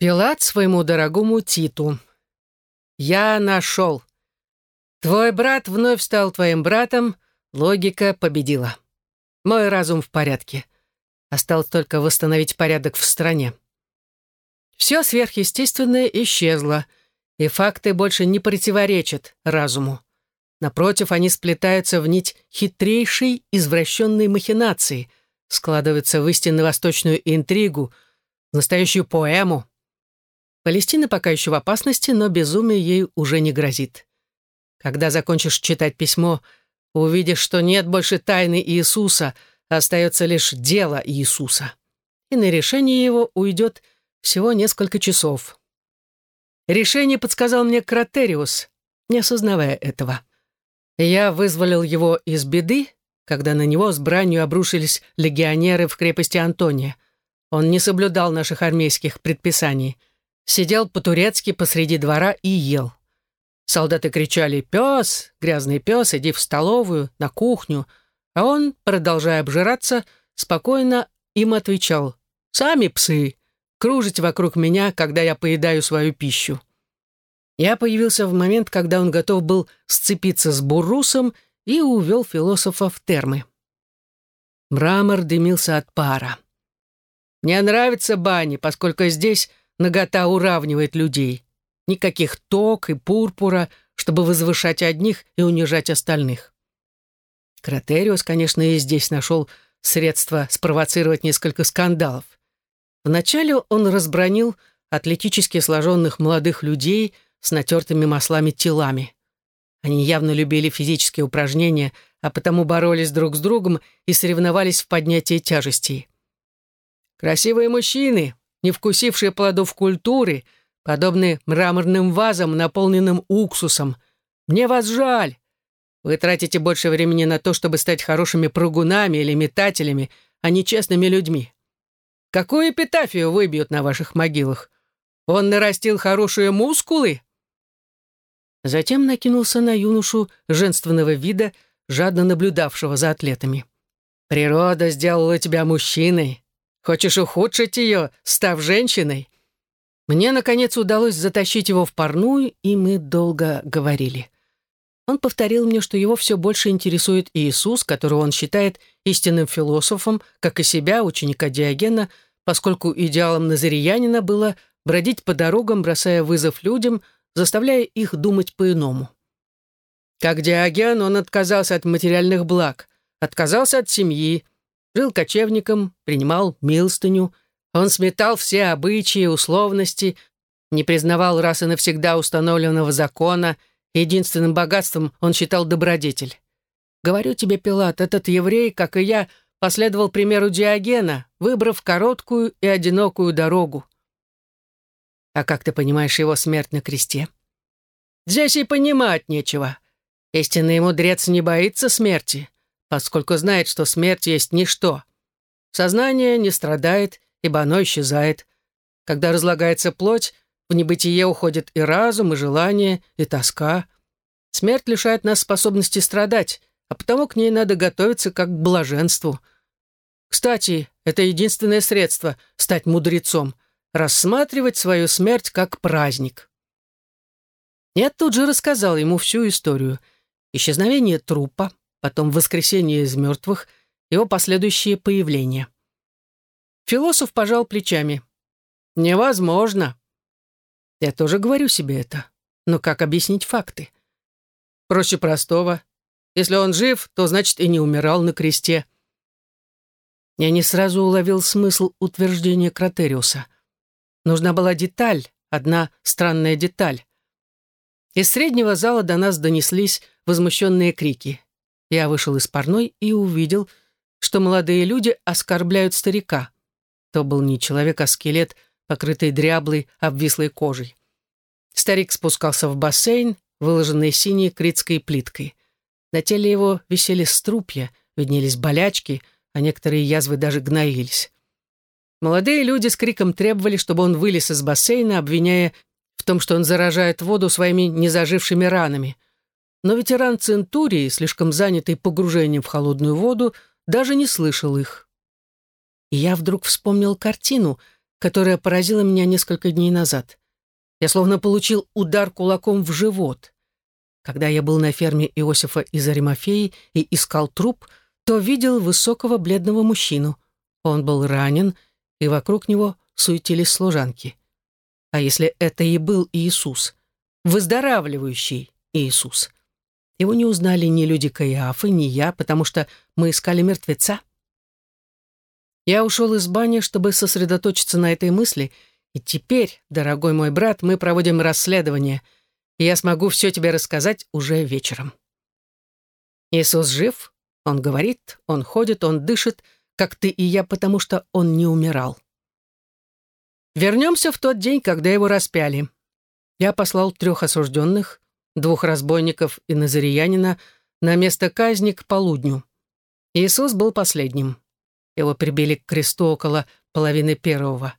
Пилат своему дорогому Титу. «Я нашел. Твой брат вновь стал твоим братом, логика победила. Мой разум в порядке. Осталось только восстановить порядок в стране. Все сверхъестественное исчезло, и факты больше не противоречат разуму. Напротив, они сплетаются в нить хитрейшей извращенной махинации, складываются в истинно восточную интригу, настоящую поэму, Палестина пока еще в опасности, но безумие ей уже не грозит. Когда закончишь читать письмо, увидишь, что нет больше тайны Иисуса, остается лишь дело Иисуса. И на решение его уйдет всего несколько часов. Решение подсказал мне Кратериус, не осознавая этого. Я вызволил его из беды, когда на него с бранью обрушились легионеры в крепости Антония. Он не соблюдал наших армейских предписаний — сидел по-турецки посреди двора и ел. Солдаты кричали «Пес! Грязный пес! Иди в столовую, на кухню!» А он, продолжая обжираться, спокойно им отвечал «Сами псы! Кружите вокруг меня, когда я поедаю свою пищу!» Я появился в момент, когда он готов был сцепиться с Бурусом и увел философа в термы. Мрамор дымился от пара. «Мне нравятся бани, поскольку здесь Нагота уравнивает людей. Никаких ток и пурпура, чтобы возвышать одних и унижать остальных. Кратериус, конечно, и здесь нашел средства спровоцировать несколько скандалов. Вначале он разбронил атлетически сложенных молодых людей с натертыми маслами телами. Они явно любили физические упражнения, а потому боролись друг с другом и соревновались в поднятии тяжестей. «Красивые мужчины, не вкусившие плодов культуры, подобны мраморным вазам, наполненным уксусом. Мне вас жаль. Вы тратите больше времени на то, чтобы стать хорошими прыгунами или метателями, а не честными людьми. Какую эпитафию выбьют на ваших могилах? Он нарастил хорошие мускулы?» Затем накинулся на юношу женственного вида, жадно наблюдавшего за атлетами. «Природа сделала тебя мужчиной. Хочешь ухудшить ее, став женщиной?» Мне, наконец, удалось затащить его в парную, и мы долго говорили. Он повторил мне, что его все больше интересует Иисус, которого он считает истинным философом, как и себя, ученика Диогена, поскольку идеалом назариянина было бродить по дорогам, бросая вызов людям, заставляя их думать по-иному. Как Диоген, он отказался от материальных благ, отказался от семьи, Жил кочевником, принимал милостыню. Он сметал все обычаи, условности, не признавал раз и навсегда установленного закона. Единственным богатством он считал добродетель. Говорю тебе, Пилат, этот еврей, как и я, последовал примеру Диогена, выбрав короткую и одинокую дорогу. А как ты понимаешь его смерть на кресте? Здесь и понимать нечего. Истинный мудрец не боится смерти поскольку знает, что смерть есть ничто. Сознание не страдает, ибо оно исчезает. Когда разлагается плоть, в небытие уходит и разум, и желание, и тоска. Смерть лишает нас способности страдать, а потому к ней надо готовиться как к блаженству. Кстати, это единственное средство — стать мудрецом, рассматривать свою смерть как праздник. Я тут же рассказал ему всю историю. Исчезновение трупа, потом воскресение из мертвых, его последующее появление. Философ пожал плечами. «Невозможно». Я тоже говорю себе это. Но как объяснить факты? Проще простого. Если он жив, то значит и не умирал на кресте. Я не сразу уловил смысл утверждения Кратериуса. Нужна была деталь, одна странная деталь. Из среднего зала до нас донеслись возмущенные крики. Я вышел из парной и увидел, что молодые люди оскорбляют старика. То был не человек, а скелет, покрытый дряблой, обвислой кожей. Старик спускался в бассейн, выложенный синей критской плиткой. На теле его висели струпья, виднелись болячки, а некоторые язвы даже гноились. Молодые люди с криком требовали, чтобы он вылез из бассейна, обвиняя в том, что он заражает воду своими незажившими ранами — но ветеран Центурии, слишком занятый погружением в холодную воду, даже не слышал их. И я вдруг вспомнил картину, которая поразила меня несколько дней назад. Я словно получил удар кулаком в живот. Когда я был на ферме Иосифа из Аримафеи и искал труп, то видел высокого бледного мужчину. Он был ранен, и вокруг него суетились служанки. А если это и был Иисус, выздоравливающий Иисус? Его не узнали ни люди Каиафы, ни я, потому что мы искали мертвеца. Я ушел из бани, чтобы сосредоточиться на этой мысли, и теперь, дорогой мой брат, мы проводим расследование, и я смогу все тебе рассказать уже вечером. Иисус жив, он говорит, он ходит, он дышит, как ты и я, потому что он не умирал. Вернемся в тот день, когда его распяли. Я послал трех осужденных, двух разбойников и назариянина, на место казни к полудню. Иисус был последним. Его прибили к кресту около половины первого.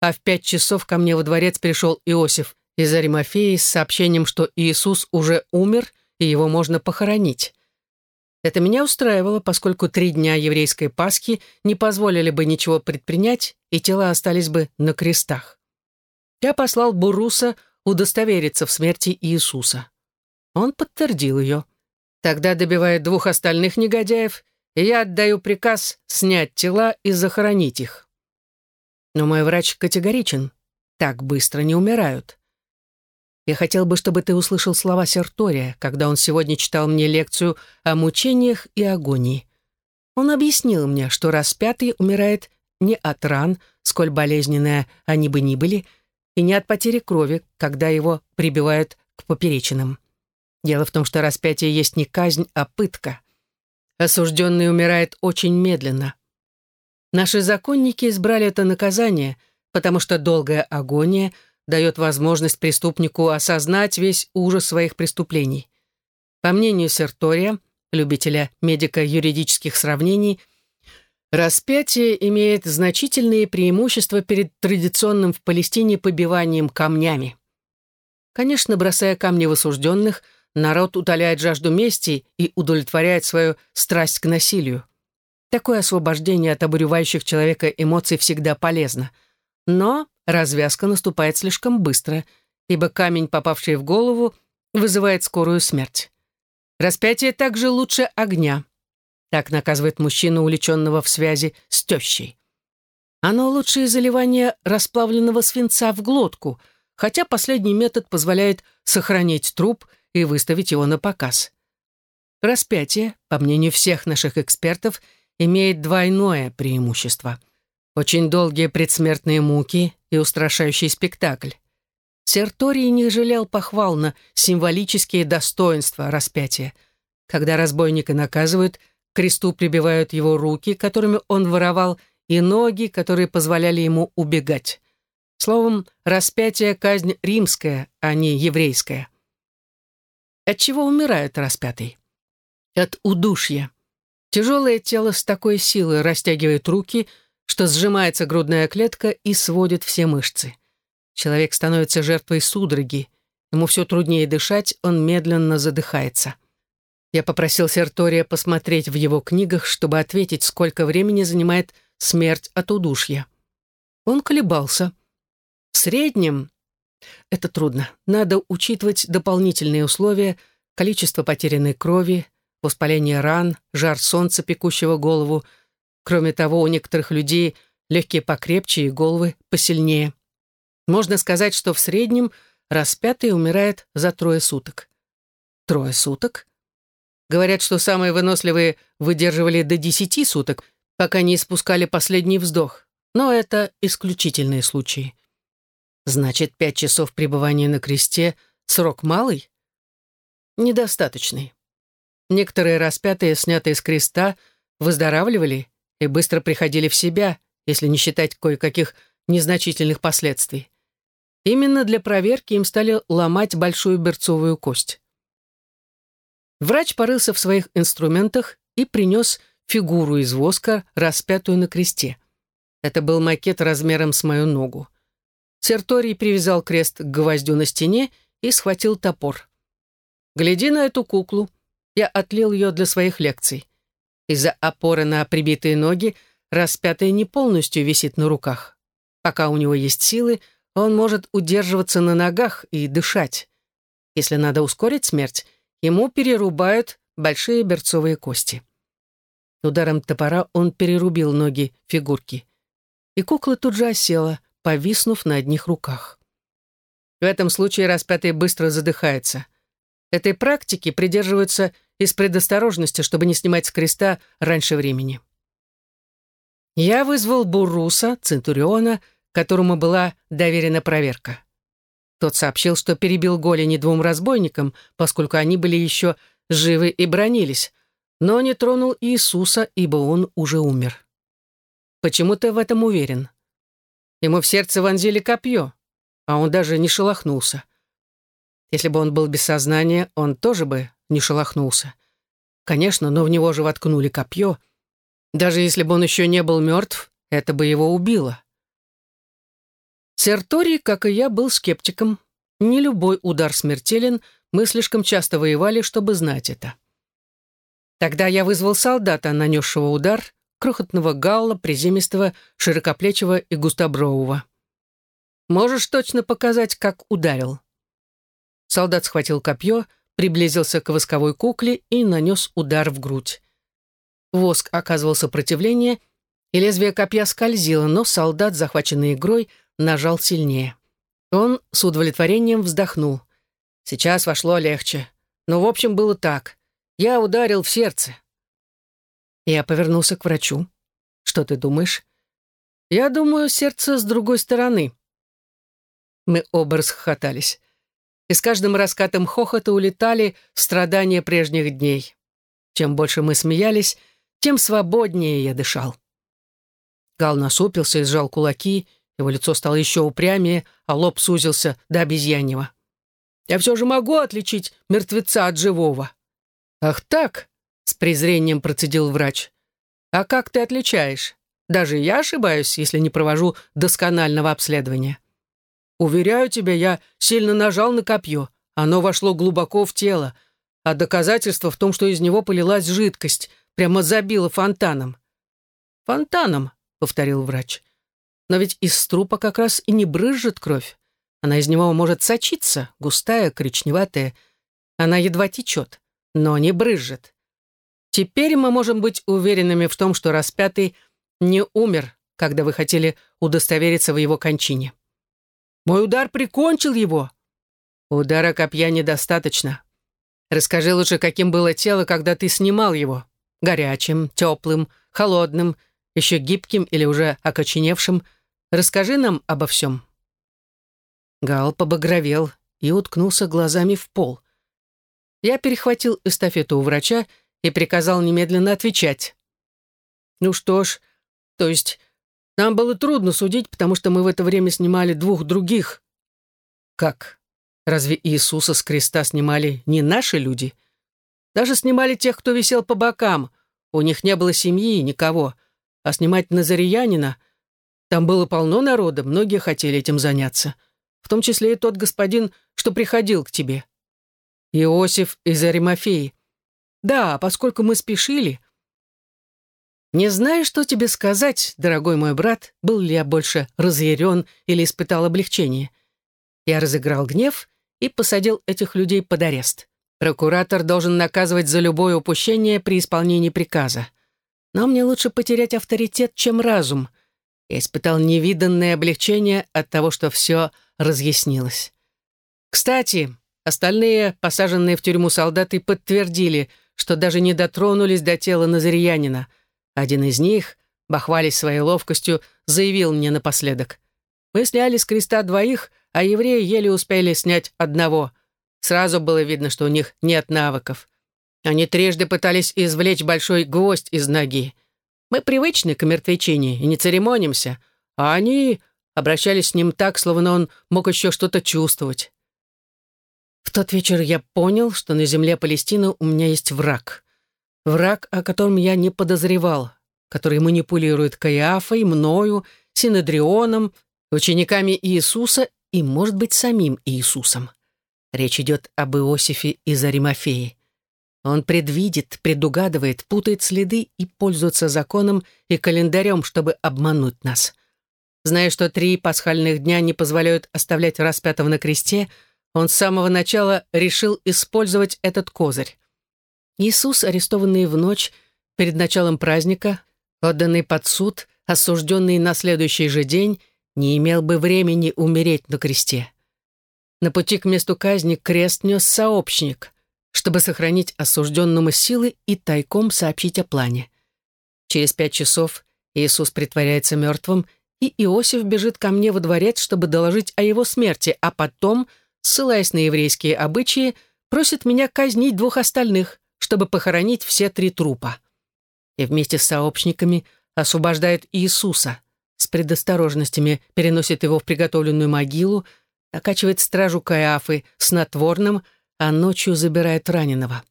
А в пять часов ко мне во дворец пришел Иосиф из Аримафеи с сообщением, что Иисус уже умер, и его можно похоронить. Это меня устраивало, поскольку три дня еврейской Пасхи не позволили бы ничего предпринять, и тела остались бы на крестах. Я послал Буруса удостовериться в смерти Иисуса. Он подтвердил ее. Тогда добивает двух остальных негодяев, и я отдаю приказ снять тела и захоронить их. Но мой врач категоричен. Так быстро не умирают. Я хотел бы, чтобы ты услышал слова Сертория, когда он сегодня читал мне лекцию о мучениях и агонии. Он объяснил мне, что распятый умирает не от ран, сколь болезненные они бы ни были, и не от потери крови, когда его прибивают к поперечинам. Дело в том, что распятие есть не казнь, а пытка. Осужденный умирает очень медленно. Наши законники избрали это наказание, потому что долгая агония дает возможность преступнику осознать весь ужас своих преступлений. По мнению Сертория, любителя медико-юридических сравнений, Распятие имеет значительные преимущества перед традиционным в Палестине побиванием камнями. Конечно, бросая камни в осужденных, народ утоляет жажду мести и удовлетворяет свою страсть к насилию. Такое освобождение от обуревающих человека эмоций всегда полезно. Но развязка наступает слишком быстро, ибо камень, попавший в голову, вызывает скорую смерть. Распятие также лучше огня — так наказывает мужчину, увлеченного в связи с тещей. Оно лучше заливания расплавленного свинца в глотку, хотя последний метод позволяет сохранить труп и выставить его на показ. Распятие, по мнению всех наших экспертов, имеет двойное преимущество. Очень долгие предсмертные муки и устрашающий спектакль. Серторий не жалел похвал на символические достоинства распятия. Когда разбойника наказывают – кресту прибивают его руки, которыми он воровал, и ноги, которые позволяли ему убегать. Словом, распятие — казнь римская, а не еврейская. От чего умирает распятый? От удушья. Тяжелое тело с такой силой растягивает руки, что сжимается грудная клетка и сводит все мышцы. Человек становится жертвой судороги. Ему все труднее дышать, он медленно задыхается. Я попросил Сертория посмотреть в его книгах, чтобы ответить, сколько времени занимает смерть от удушья. Он колебался. В среднем это трудно. Надо учитывать дополнительные условия, количество потерянной крови, воспаление ран, жар солнца, пекущего голову. Кроме того, у некоторых людей легкие покрепче и головы посильнее. Можно сказать, что в среднем распятый умирает за трое суток. Трое суток? Говорят, что самые выносливые выдерживали до десяти суток, пока не испускали последний вздох. Но это исключительные случаи. Значит, пять часов пребывания на кресте — срок малый? Недостаточный. Некоторые распятые, снятые с креста, выздоравливали и быстро приходили в себя, если не считать кое-каких незначительных последствий. Именно для проверки им стали ломать большую берцовую кость. Врач порылся в своих инструментах и принес фигуру из воска, распятую на кресте. Это был макет размером с мою ногу. Серторий привязал крест к гвоздю на стене и схватил топор. «Гляди на эту куклу. Я отлил ее для своих лекций. Из-за опоры на прибитые ноги распятая не полностью висит на руках. Пока у него есть силы, он может удерживаться на ногах и дышать. Если надо ускорить смерть, ему перерубают большие берцовые кости. Ударом топора он перерубил ноги фигурки. И кукла тут же осела, повиснув на одних руках. В этом случае распятый быстро задыхается. Этой практики придерживаются из предосторожности, чтобы не снимать с креста раньше времени. Я вызвал Буруса, Центуриона, которому была доверена проверка. Тот сообщил, что перебил голени двум разбойникам, поскольку они были еще живы и бронились, но не тронул Иисуса, ибо он уже умер. Почему ты в этом уверен? Ему в сердце вонзили копье, а он даже не шелохнулся. Если бы он был без сознания, он тоже бы не шелохнулся. Конечно, но в него же воткнули копье. Даже если бы он еще не был мертв, это бы его убило. Сертори, как и я, был скептиком. Не любой удар смертелен, мы слишком часто воевали, чтобы знать это. Тогда я вызвал солдата, нанесшего удар, крохотного галла, приземистого, широкоплечего и густобрового. «Можешь точно показать, как ударил?» Солдат схватил копье, приблизился к восковой кукле и нанес удар в грудь. Воск оказывал сопротивление, и лезвие копья скользило, но солдат, захваченный игрой, нажал сильнее. Он с удовлетворением вздохнул. Сейчас вошло легче. Но, в общем, было так. Я ударил в сердце. Я повернулся к врачу. «Что ты думаешь?» «Я думаю, сердце с другой стороны». Мы оба расхохотались и с каждым раскатом хохота улетали страдания прежних дней. Чем больше мы смеялись, тем свободнее я дышал. Гал насупился и сжал кулаки, его лицо стало еще упрямее, а лоб сузился до обезьяньего. «Я все же могу отличить мертвеца от живого». «Ах так?» — с презрением процедил врач. «А как ты отличаешь? Даже я ошибаюсь, если не провожу досконального обследования». Уверяю тебя, я сильно нажал на копье. Оно вошло глубоко в тело, а доказательство в том, что из него полилась жидкость, прямо забило фонтаном. «Фонтаном», — повторил врач. «Но ведь из трупа как раз и не брызжет кровь. Она из него может сочиться, густая, коричневатая. Она едва течет, но не брызжет. Теперь мы можем быть уверенными в том, что распятый не умер, когда вы хотели удостовериться в его кончине. Мой удар прикончил его. Удара копья недостаточно. Расскажи лучше, каким было тело, когда ты снимал его. Горячим, теплым, холодным, еще гибким или уже окоченевшим. Расскажи нам обо всем. Гал побагровел и уткнулся глазами в пол. Я перехватил эстафету у врача и приказал немедленно отвечать. «Ну что ж, то есть нам было трудно судить, потому что мы в это время снимали двух других. Как? Разве Иисуса с креста снимали не наши люди? Даже снимали тех, кто висел по бокам. У них не было семьи, никого. А снимать Назариянина... Там было полно народа, многие хотели этим заняться. В том числе и тот господин, что приходил к тебе. Иосиф из Аримафеи. Да, поскольку мы спешили, не знаю, что тебе сказать, дорогой мой брат, был ли я больше разъярен или испытал облегчение. Я разыграл гнев и посадил этих людей под арест. Прокуратор должен наказывать за любое упущение при исполнении приказа. Но мне лучше потерять авторитет, чем разум. Я испытал невиданное облегчение от того, что все разъяснилось. Кстати, остальные, посаженные в тюрьму солдаты, подтвердили, что даже не дотронулись до тела Назарьянина — один из них, бахвались своей ловкостью, заявил мне напоследок. «Мы сняли с креста двоих, а евреи еле успели снять одного. Сразу было видно, что у них нет навыков. Они трижды пытались извлечь большой гвоздь из ноги. Мы привычны к мертвечине и не церемонимся, а они обращались с ним так, словно он мог еще что-то чувствовать. В тот вечер я понял, что на земле Палестины у меня есть враг. Враг, о котором я не подозревал, который манипулирует Каиафой, мною, Синедрионом, учениками Иисуса и, может быть, самим Иисусом. Речь идет об Иосифе из Аримафеи. Он предвидит, предугадывает, путает следы и пользуется законом и календарем, чтобы обмануть нас. Зная, что три пасхальных дня не позволяют оставлять распятого на кресте, он с самого начала решил использовать этот козырь. Иисус, арестованный в ночь перед началом праздника, отданный под суд, осужденный на следующий же день, не имел бы времени умереть на кресте. На пути к месту казни крест нес сообщник, чтобы сохранить осужденному силы и тайком сообщить о плане. Через пять часов Иисус притворяется мертвым, и Иосиф бежит ко мне во дворец, чтобы доложить о его смерти, а потом, ссылаясь на еврейские обычаи, просит меня казнить двух остальных, чтобы похоронить все три трупа. И вместе с сообщниками освобождает Иисуса, с предосторожностями переносит его в приготовленную могилу, окачивает стражу Каиафы снотворным, а ночью забирает раненого.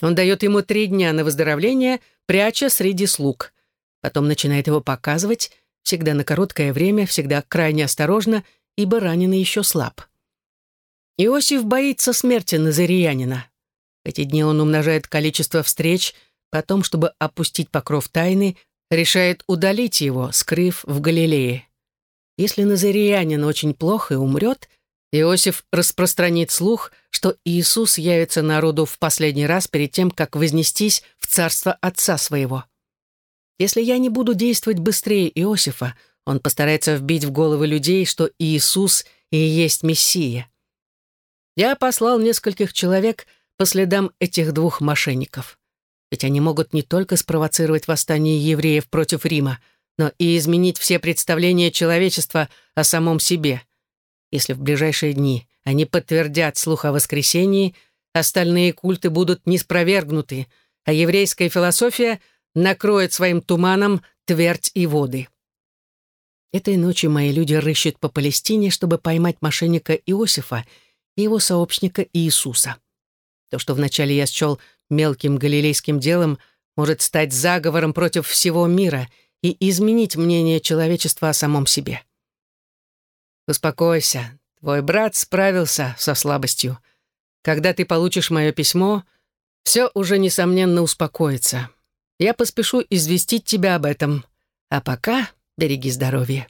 Он дает ему три дня на выздоровление, пряча среди слуг. Потом начинает его показывать, всегда на короткое время, всегда крайне осторожно, ибо раненый еще слаб. Иосиф боится смерти Назариянина. Эти дни он умножает количество встреч, потом, чтобы опустить покров тайны, решает удалить его, скрыв в Галилее. Если Назариянин очень плохо и умрет, Иосиф распространит слух, что Иисус явится народу в последний раз перед тем, как вознестись в царство Отца своего. Если я не буду действовать быстрее Иосифа, он постарается вбить в головы людей, что Иисус и есть Мессия. Я послал нескольких человек по следам этих двух мошенников. Ведь они могут не только спровоцировать восстание евреев против Рима, но и изменить все представления человечества о самом себе. Если в ближайшие дни они подтвердят слух о воскресении, остальные культы будут неспровергнуты, а еврейская философия накроет своим туманом твердь и воды. Этой ночью мои люди рыщут по Палестине, чтобы поймать мошенника Иосифа и его сообщника Иисуса. То, что вначале я счел мелким галилейским делом, может стать заговором против всего мира — и изменить мнение человечества о самом себе. Успокойся, твой брат справился со слабостью. Когда ты получишь мое письмо, все уже, несомненно, успокоится. Я поспешу известить тебя об этом. А пока береги здоровье.